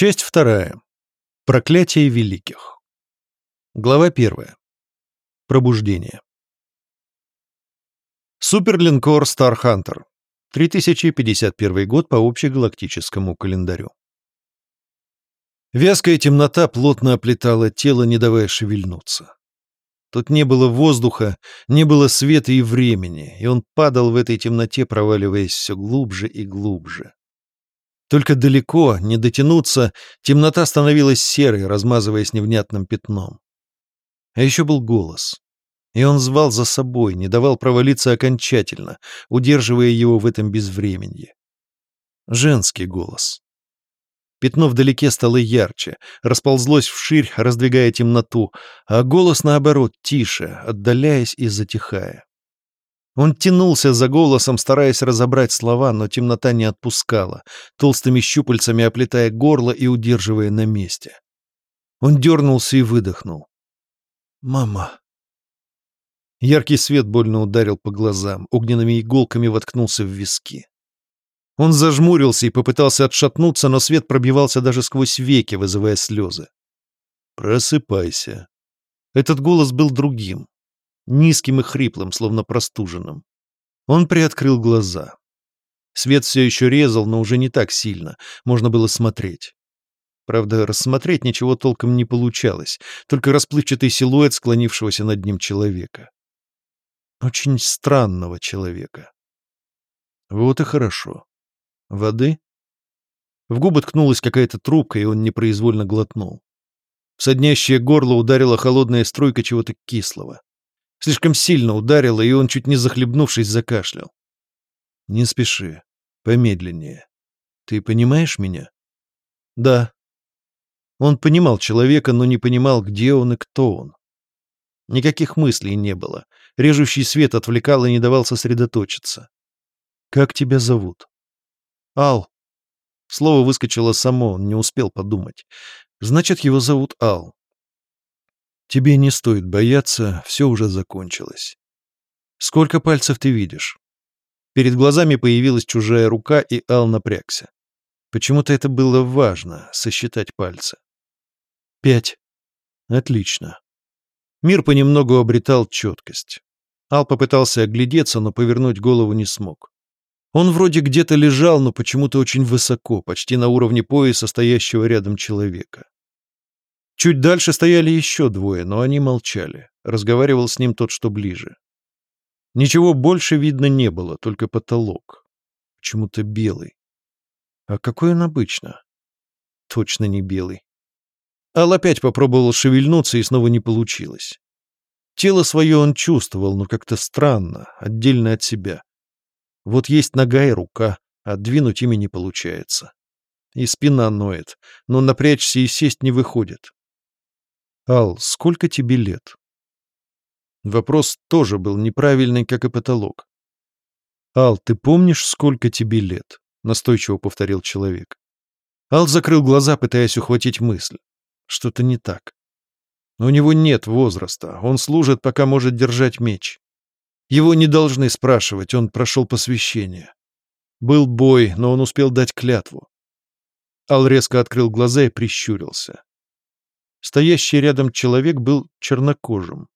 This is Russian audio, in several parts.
Часть вторая. Проклятие великих. Глава первая. Пробуждение. Суперлинкор Hunter. 3051 год по общегалактическому календарю. Вязкая темнота плотно оплетала тело, не давая шевельнуться. Тут не было воздуха, не было света и времени, и он падал в этой темноте, проваливаясь все глубже и глубже. Только далеко, не дотянуться, темнота становилась серой, размазываясь невнятным пятном. А еще был голос. И он звал за собой, не давал провалиться окончательно, удерживая его в этом безвременье. Женский голос. Пятно вдалеке стало ярче, расползлось вширь, раздвигая темноту, а голос, наоборот, тише, отдаляясь и затихая. Он тянулся за голосом, стараясь разобрать слова, но темнота не отпускала, толстыми щупальцами оплетая горло и удерживая на месте. Он дернулся и выдохнул. «Мама». Яркий свет больно ударил по глазам, огненными иголками воткнулся в виски. Он зажмурился и попытался отшатнуться, но свет пробивался даже сквозь веки, вызывая слезы. «Просыпайся». Этот голос был другим, низким и хриплым, словно простуженным. Он приоткрыл глаза. Свет все еще резал, но уже не так сильно, можно было смотреть. Правда, рассмотреть ничего толком не получалось, только расплывчатый силуэт склонившегося над ним человека. Очень странного человека. Вот и хорошо. Воды? В губы ткнулась какая-то трубка, и он непроизвольно глотнул. В соднящее горло ударила холодная струйка чего-то кислого. Слишком сильно ударило, и он, чуть не захлебнувшись, закашлял. «Не спеши. Помедленнее. Ты понимаешь меня?» «Да». Он понимал человека, но не понимал, где он и кто он. Никаких мыслей не было. Режущий свет отвлекал и не давал сосредоточиться. «Как тебя зовут?» «Ал». Слово выскочило само, он не успел подумать. «Значит, его зовут Ал. Тебе не стоит бояться, все уже закончилось. Сколько пальцев ты видишь? Перед глазами появилась чужая рука, и Ал напрягся. Почему-то это было важно — сосчитать пальцы. Пять. Отлично. Мир понемногу обретал четкость. Ал попытался оглядеться, но повернуть голову не смог. Он вроде где-то лежал, но почему-то очень высоко, почти на уровне пояса стоящего рядом человека. Чуть дальше стояли еще двое, но они молчали. Разговаривал с ним тот, что ближе. Ничего больше видно не было, только потолок. Почему-то белый. А какой он обычно? Точно не белый. Ал опять попробовал шевельнуться, и снова не получилось. Тело свое он чувствовал, но как-то странно, отдельно от себя. Вот есть нога и рука, а двинуть ими не получается. И спина ноет, но напрячься и сесть не выходит. «Ал, сколько тебе лет?» Вопрос тоже был неправильный, как и потолок. «Ал, ты помнишь, сколько тебе лет?» — настойчиво повторил человек. Ал закрыл глаза, пытаясь ухватить мысль. Что-то не так. У него нет возраста, он служит, пока может держать меч. Его не должны спрашивать, он прошел посвящение. Был бой, но он успел дать клятву. Ал резко открыл глаза и прищурился. Стоящий рядом человек был чернокожим.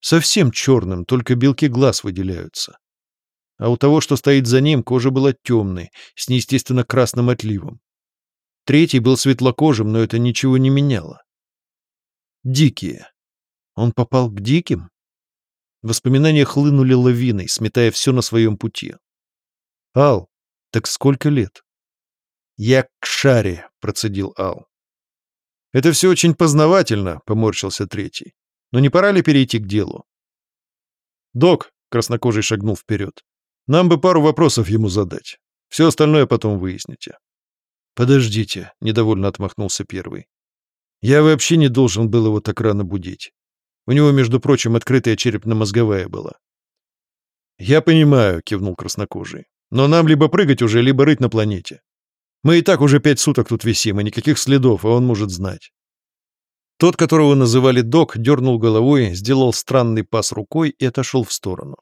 Совсем черным, только белки глаз выделяются. А у того, что стоит за ним, кожа была темной, с неестественно красным отливом. Третий был светлокожим, но это ничего не меняло. Дикие. Он попал к диким? Воспоминания хлынули лавиной, сметая все на своем пути. «Ал, так сколько лет?» «Я к шаре», — процедил Ал. «Это все очень познавательно», — поморщился третий. «Но не пора ли перейти к делу?» «Док», — краснокожий шагнул вперед, — «нам бы пару вопросов ему задать. Все остальное потом выясните». «Подождите», — недовольно отмахнулся первый. «Я вообще не должен был его так рано будить. У него, между прочим, открытая черепно-мозговая была». «Я понимаю», — кивнул краснокожий. «Но нам либо прыгать уже, либо рыть на планете. Мы и так уже пять суток тут висим, и никаких следов, а он может знать. Тот, которого называли док, дернул головой, сделал странный пас рукой и отошел в сторону.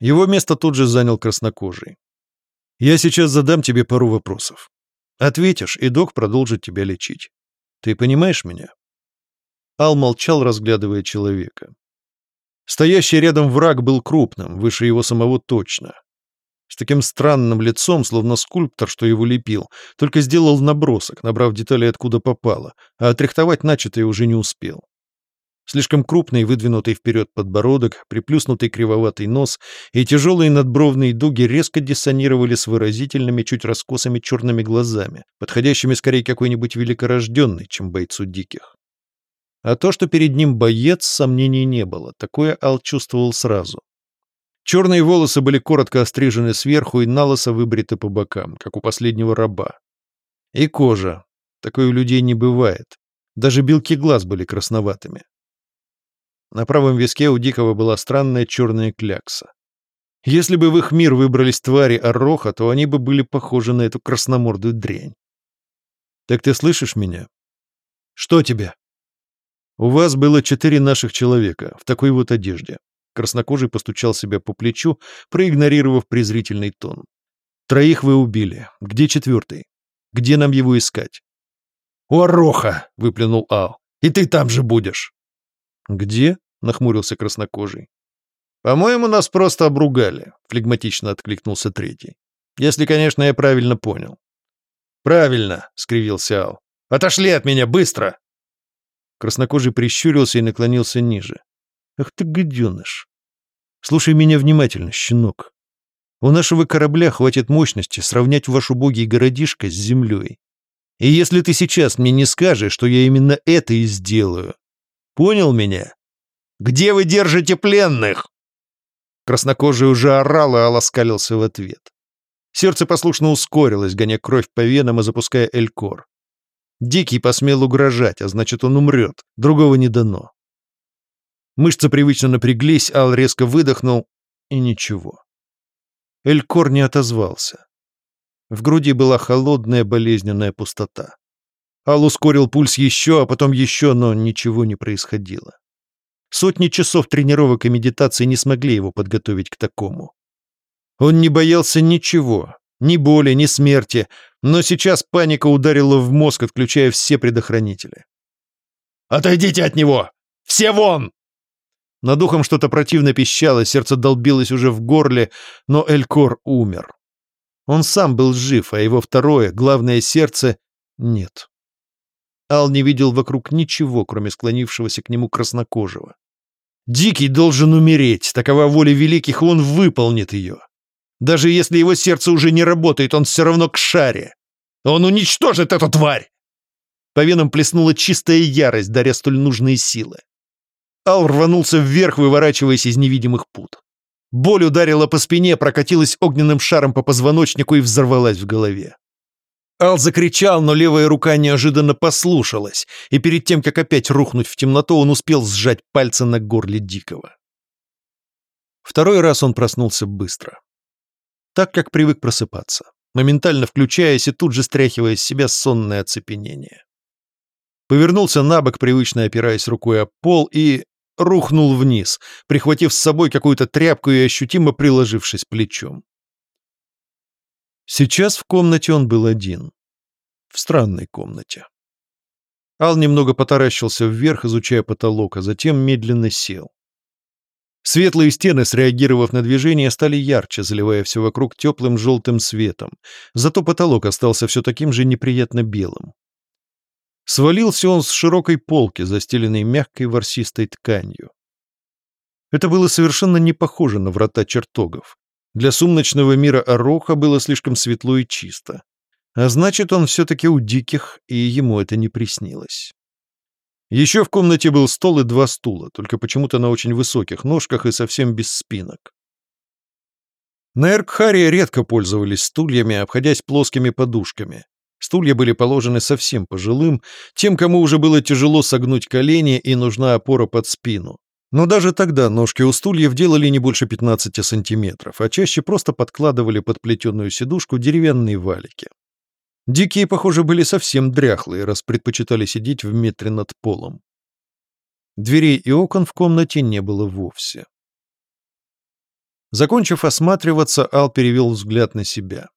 Его место тут же занял краснокожий. «Я сейчас задам тебе пару вопросов. Ответишь, и док продолжит тебя лечить. Ты понимаешь меня?» Ал молчал, разглядывая человека. Стоящий рядом враг был крупным, выше его самого точно. С таким странным лицом, словно скульптор, что его лепил, только сделал набросок, набрав детали откуда попало, а отрихтовать начатое уже не успел. Слишком крупный, выдвинутый вперед подбородок, приплюснутый кривоватый нос и тяжелые надбровные дуги резко диссонировали с выразительными, чуть раскосыми черными глазами, подходящими скорее какой-нибудь великорожденный, чем бойцу диких. А то, что перед ним боец, сомнений не было, такое Ал чувствовал сразу. Черные волосы были коротко острижены сверху и налысо выбриты по бокам, как у последнего раба. И кожа. Такой у людей не бывает. Даже белки глаз были красноватыми. На правом виске у Дикого была странная черная клякса. Если бы в их мир выбрались твари Ороха, то они бы были похожи на эту красномордую дрянь. «Так ты слышишь меня?» «Что тебе?» «У вас было четыре наших человека, в такой вот одежде». Краснокожий постучал себя по плечу, проигнорировав презрительный тон. «Троих вы убили. Где четвертый? Где нам его искать?» «У Ороха!» — выплюнул Ал. «И ты там же будешь!» «Где?» нахмурился краснокожий. «По-моему, нас просто обругали», — флегматично откликнулся третий. «Если, конечно, я правильно понял». «Правильно», — скривился Ал. «Отошли от меня, быстро!» Краснокожий прищурился и наклонился ниже. «Ах ты, гаденыш! Слушай меня внимательно, щенок. У нашего корабля хватит мощности сравнять ваш убогий городишко с землей. И если ты сейчас мне не скажешь, что я именно это и сделаю, понял меня?» Где вы держите пленных?» Краснокожий уже орал и олоскалился в ответ. Сердце послушно ускорилось, гоня кровь по венам и запуская элькор. Дикий посмел угрожать, а значит, он умрет. Другого не дано. Мышцы привычно напряглись, Ал резко выдохнул, и ничего. Элькор не отозвался. В груди была холодная болезненная пустота. Ал ускорил пульс еще, а потом еще, но ничего не происходило. Сотни часов тренировок и медитации не смогли его подготовить к такому. Он не боялся ничего, ни боли, ни смерти, но сейчас паника ударила в мозг, отключая все предохранители. «Отойдите от него! Все вон!» Над ухом что-то противно пищало, сердце долбилось уже в горле, но Элькор умер. Он сам был жив, а его второе, главное сердце, нет. Ал не видел вокруг ничего, кроме склонившегося к нему краснокожего. Дикий должен умереть, такова воля великих, он выполнит ее. Даже если его сердце уже не работает, он все равно к шаре. Он уничтожит эту тварь!» По венам плеснула чистая ярость, даря столь нужные силы. Ал рванулся вверх, выворачиваясь из невидимых пут. Боль ударила по спине, прокатилась огненным шаром по позвоночнику и взорвалась в голове. Ал закричал, но левая рука неожиданно послушалась, и перед тем, как опять рухнуть в темноту, он успел сжать пальцы на горле Дикого. Второй раз он проснулся быстро. Так, как привык просыпаться, моментально включаясь и тут же стряхивая с себя сонное оцепенение. Повернулся на бок, привычно опираясь рукой об пол, и рухнул вниз, прихватив с собой какую-то тряпку и ощутимо приложившись плечом. Сейчас в комнате он был один. В странной комнате. Ал немного потаращился вверх, изучая потолок, а затем медленно сел. Светлые стены, среагировав на движение, стали ярче, заливая все вокруг теплым желтым светом. Зато потолок остался все таким же неприятно белым. Свалился он с широкой полки, застеленной мягкой ворсистой тканью. Это было совершенно не похоже на врата чертогов. Для сумночного мира Ороха было слишком светло и чисто. А значит, он все-таки у диких, и ему это не приснилось. Еще в комнате был стол и два стула, только почему-то на очень высоких ножках и совсем без спинок. На Эркхаре редко пользовались стульями, обходясь плоскими подушками. Стулья были положены совсем пожилым, тем, кому уже было тяжело согнуть колени и нужна опора под спину. Но даже тогда ножки у стульев делали не больше 15 сантиметров, а чаще просто подкладывали под плетеную сидушку деревянные валики. Дикие, похоже, были совсем дряхлые, раз предпочитали сидеть в метре над полом. Дверей и окон в комнате не было вовсе. Закончив осматриваться, Ал перевел взгляд на себя.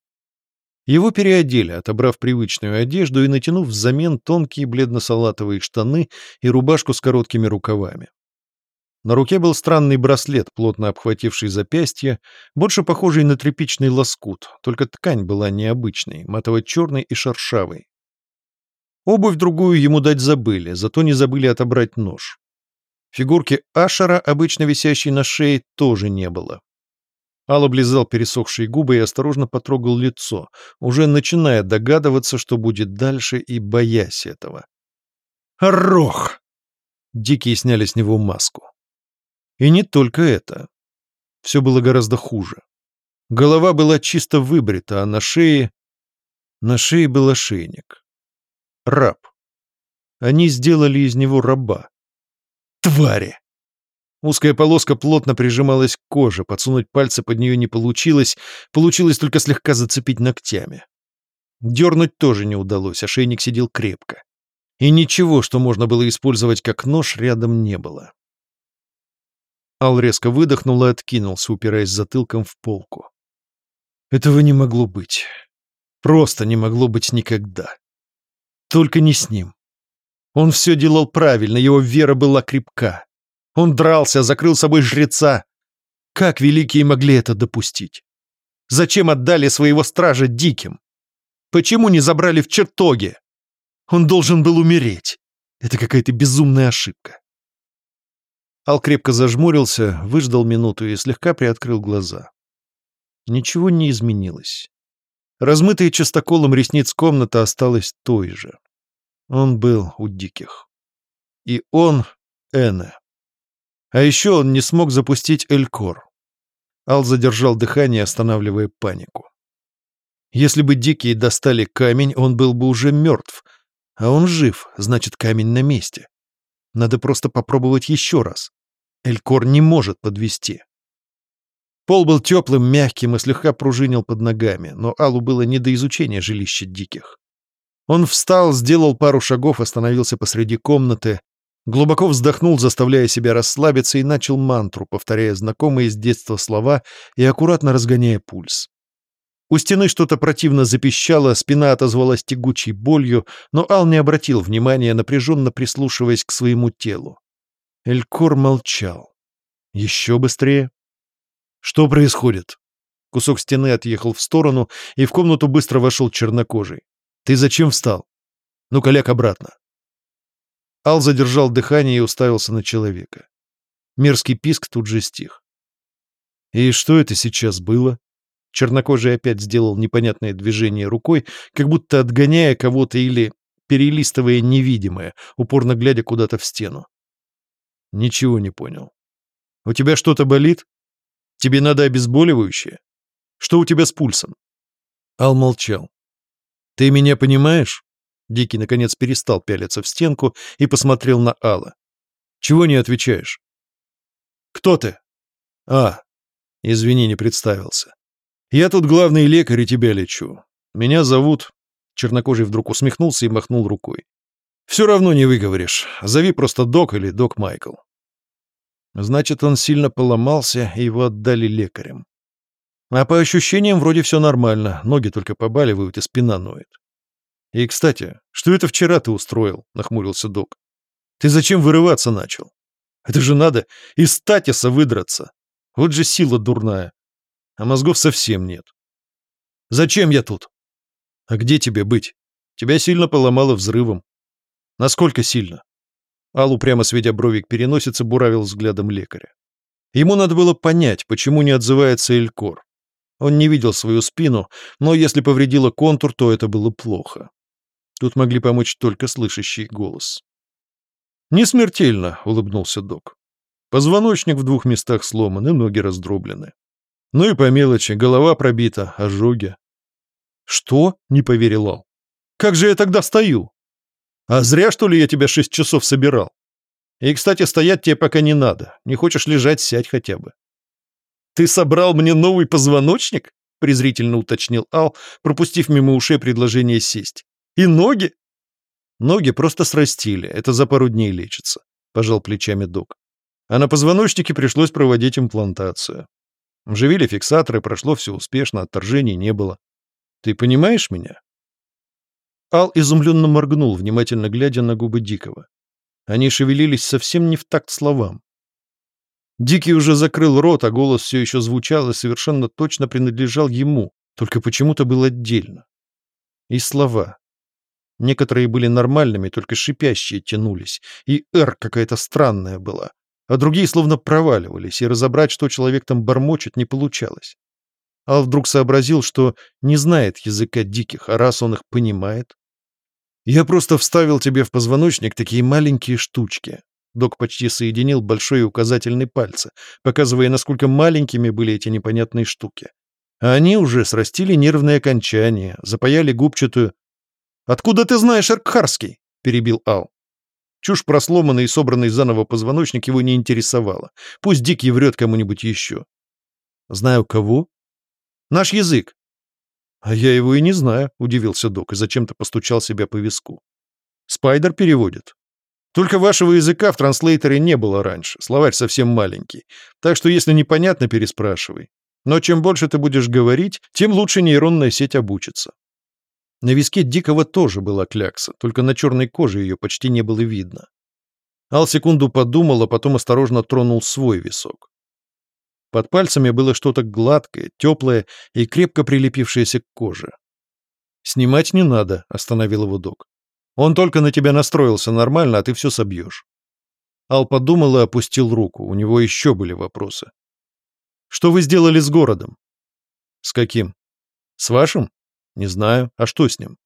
Его переодели, отобрав привычную одежду и натянув взамен тонкие бледно-салатовые штаны и рубашку с короткими рукавами. На руке был странный браслет, плотно обхвативший запястье, больше похожий на тряпичный лоскут, только ткань была необычной, матово-черной и шершавой. Обувь другую ему дать забыли, зато не забыли отобрать нож. Фигурки Ашера, обычно висящей на шее, тоже не было. Ал облизал пересохшие губы и осторожно потрогал лицо, уже начиная догадываться, что будет дальше, и боясь этого. «Рох!» Дикие сняли с него маску. И не только это. Все было гораздо хуже. Голова была чисто выбрита, а на шее... На шее был ошейник. Раб. Они сделали из него раба. Твари! Узкая полоска плотно прижималась к коже, подсунуть пальцы под нее не получилось, получилось только слегка зацепить ногтями. Дернуть тоже не удалось, ошейник сидел крепко. И ничего, что можно было использовать как нож, рядом не было. Ал резко выдохнул и откинулся, упираясь затылком в полку. Этого не могло быть. Просто не могло быть никогда. Только не с ним. Он все делал правильно, его вера была крепка. Он дрался, закрыл собой жреца. Как великие могли это допустить? Зачем отдали своего стража диким? Почему не забрали в чертоге? Он должен был умереть. Это какая-то безумная ошибка. Ал крепко зажмурился, выждал минуту и слегка приоткрыл глаза. Ничего не изменилось. Размытая частоколом ресниц комната осталась той же. Он был у диких. И он — Эна. А еще он не смог запустить Элькор. Ал задержал дыхание, останавливая панику. Если бы дикие достали камень, он был бы уже мертв. А он жив, значит, камень на месте. Надо просто попробовать еще раз. Элькор не может подвести. Пол был теплым, мягким и слегка пружинил под ногами, но Аллу было не до изучения жилища диких. Он встал, сделал пару шагов, остановился посреди комнаты, Глубоко вздохнул, заставляя себя расслабиться, и начал мантру, повторяя знакомые с детства слова и аккуратно разгоняя пульс. У стены что-то противно запищало, спина отозвалась тягучей болью, но Ал не обратил внимания, напряженно прислушиваясь к своему телу. Элькор молчал. Еще быстрее. Что происходит? Кусок стены отъехал в сторону, и в комнату быстро вошел чернокожий. Ты зачем встал? Ну-ка, ляг обратно. Ал задержал дыхание и уставился на человека. Мерзкий писк тут же стих. «И что это сейчас было?» Чернокожий опять сделал непонятное движение рукой, как будто отгоняя кого-то или перелистывая невидимое, упорно глядя куда-то в стену. «Ничего не понял. У тебя что-то болит? Тебе надо обезболивающее? Что у тебя с пульсом?» Ал молчал. «Ты меня понимаешь?» Дикий, наконец, перестал пялиться в стенку и посмотрел на Алла. «Чего не отвечаешь?» «Кто ты?» «А, извини, не представился. Я тут главный лекарь и тебя лечу. Меня зовут...» Чернокожий вдруг усмехнулся и махнул рукой. «Все равно не выговоришь. Зови просто док или док Майкл». Значит, он сильно поломался, и его отдали лекарям. А по ощущениям вроде все нормально, ноги только побаливают и спина ноет. «И, кстати, что это вчера ты устроил?» — нахмурился док. «Ты зачем вырываться начал? Это же надо из статиса выдраться. Вот же сила дурная. А мозгов совсем нет. Зачем я тут? А где тебе быть? Тебя сильно поломало взрывом. Насколько сильно?» Аллу прямо сведя бровик переносица, буравил взглядом лекаря. Ему надо было понять, почему не отзывается Элькор. Он не видел свою спину, но если повредило контур, то это было плохо. Тут могли помочь только слышащий голос. «Не смертельно», — улыбнулся док. «Позвоночник в двух местах сломан и ноги раздроблены. Ну и по мелочи, голова пробита, ожоги». «Что?» — не поверил Ал. «Как же я тогда стою? А зря, что ли, я тебя шесть часов собирал? И, кстати, стоять тебе пока не надо. Не хочешь лежать, сядь хотя бы». «Ты собрал мне новый позвоночник?» — презрительно уточнил Ал, пропустив мимо ушей предложение сесть. И ноги? Ноги просто срастили, это за пару дней лечится, пожал плечами док. А на позвоночнике пришлось проводить имплантацию. Вживили фиксаторы, прошло все успешно, отторжений не было. Ты понимаешь меня?» Ал изумленно моргнул, внимательно глядя на губы Дикого. Они шевелились совсем не в такт словам. Дикий уже закрыл рот, а голос все еще звучал и совершенно точно принадлежал ему, только почему-то был отдельно. И слова. Некоторые были нормальными, только шипящие тянулись, и «р» какая-то странная была, а другие словно проваливались, и разобрать, что человек там бормочет, не получалось. Ал вдруг сообразил, что не знает языка диких, а раз он их понимает... Я просто вставил тебе в позвоночник такие маленькие штучки. Док почти соединил большой и указательный пальцы, показывая, насколько маленькими были эти непонятные штуки. А они уже срастили нервные окончания, запаяли губчатую... «Откуда ты знаешь Аркхарский?» — перебил Ал. Чушь про сломанный и собранный заново позвоночник его не интересовала. Пусть Дикий врет кому-нибудь еще. «Знаю кого?» Наш язык. А я его и не знаю, удивился док и зачем-то постучал себя по виску. Спайдер переводит. Только вашего языка в транслейтере не было раньше, словарь совсем маленький. Так что если непонятно, переспрашивай. Но чем больше ты будешь говорить, тем лучше нейронная сеть обучится. На виске Дикого тоже была клякса, только на черной коже ее почти не было видно. Ал секунду подумал, а потом осторожно тронул свой висок. Под пальцами было что-то гладкое, теплое и крепко прилепившееся к коже. «Снимать не надо», — остановил его док. «Он только на тебя настроился нормально, а ты все собьешь». Ал подумал и опустил руку. У него еще были вопросы. «Что вы сделали с городом?» «С каким?» «С вашим?» «Не знаю. А что с ним?»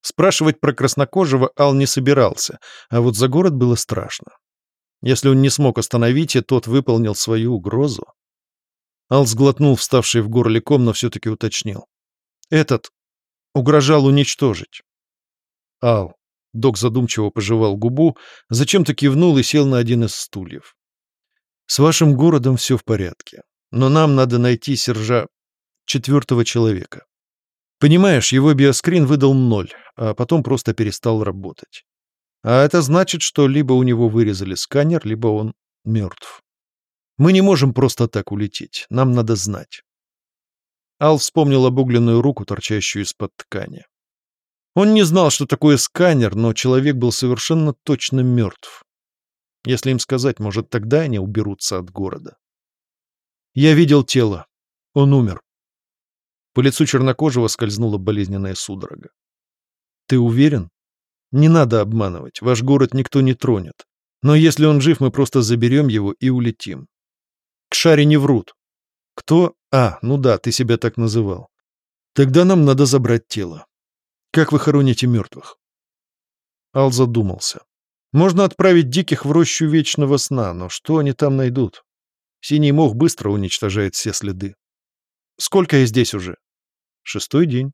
Спрашивать про краснокожего Ал не собирался, а вот за город было страшно. Если он не смог остановить, и тот выполнил свою угрозу. Ал сглотнул вставший в горле ком, но все-таки уточнил. Этот угрожал уничтожить. Ал. Док задумчиво пожевал губу, зачем-то кивнул и сел на один из стульев. «С вашим городом все в порядке, но нам надо найти сержа четвертого человека. Понимаешь, его биоскрин выдал ноль, а потом просто перестал работать. А это значит, что либо у него вырезали сканер, либо он мертв. Мы не можем просто так улететь, нам надо знать. Ал вспомнил обугленную руку, торчащую из-под ткани. Он не знал, что такое сканер, но человек был совершенно точно мертв. Если им сказать, может, тогда они уберутся от города. Я видел тело. Он умер. По лицу чернокожего скользнула болезненная судорога. Ты уверен? Не надо обманывать, ваш город никто не тронет. Но если он жив, мы просто заберем его и улетим. К шаре не врут. Кто? А, ну да, ты себя так называл. Тогда нам надо забрать тело. Как вы хороните мертвых? Ал задумался. Можно отправить диких в рощу вечного сна, но что они там найдут? Синий мох быстро уничтожает все следы. Сколько я здесь уже? Шестой день.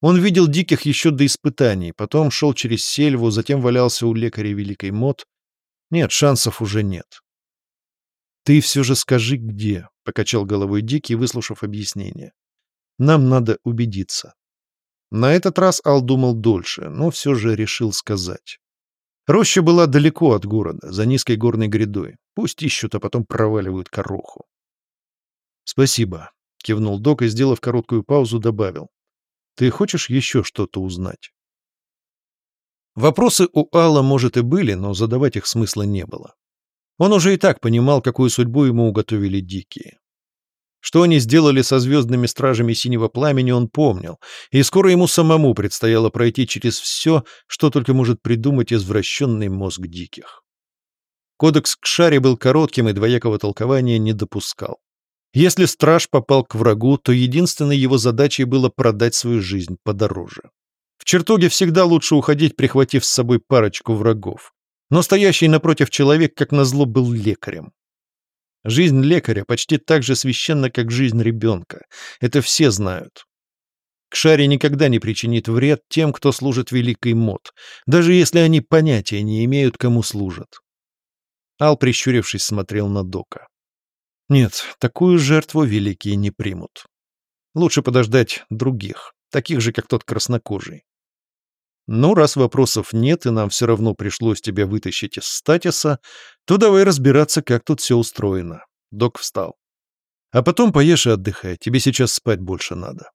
Он видел диких еще до испытаний, потом шел через сельву, затем валялся у лекаря Великой Мод. Нет, шансов уже нет. «Ты все же скажи, где», — покачал головой Дикий, выслушав объяснение. «Нам надо убедиться». На этот раз Ал думал дольше, но все же решил сказать. Роща была далеко от города, за низкой горной грядой. Пусть ищут, а потом проваливают короху. «Спасибо», — кивнул док и, сделав короткую паузу, добавил. Ты хочешь еще что-то узнать?» Вопросы у Алла, может, и были, но задавать их смысла не было. Он уже и так понимал, какую судьбу ему уготовили дикие. Что они сделали со звездными стражами синего пламени, он помнил, и скоро ему самому предстояло пройти через все, что только может придумать извращенный мозг диких. Кодекс к шаре был коротким и двоякого толкования не допускал. Если страж попал к врагу, то единственной его задачей было продать свою жизнь подороже. В чертоге всегда лучше уходить, прихватив с собой парочку врагов. Но стоящий напротив человек, как назло, был лекарем. Жизнь лекаря почти так же священна, как жизнь ребенка. Это все знают. Кшари никогда не причинит вред тем, кто служит великой мод, даже если они понятия не имеют, кому служат. Ал, прищурившись, смотрел на Дока. Нет, такую жертву великие не примут. Лучше подождать других, таких же, как тот краснокожий. Ну, раз вопросов нет, и нам все равно пришлось тебя вытащить из статиса, то давай разбираться, как тут все устроено. Док встал. А потом поешь и отдыхай, тебе сейчас спать больше надо.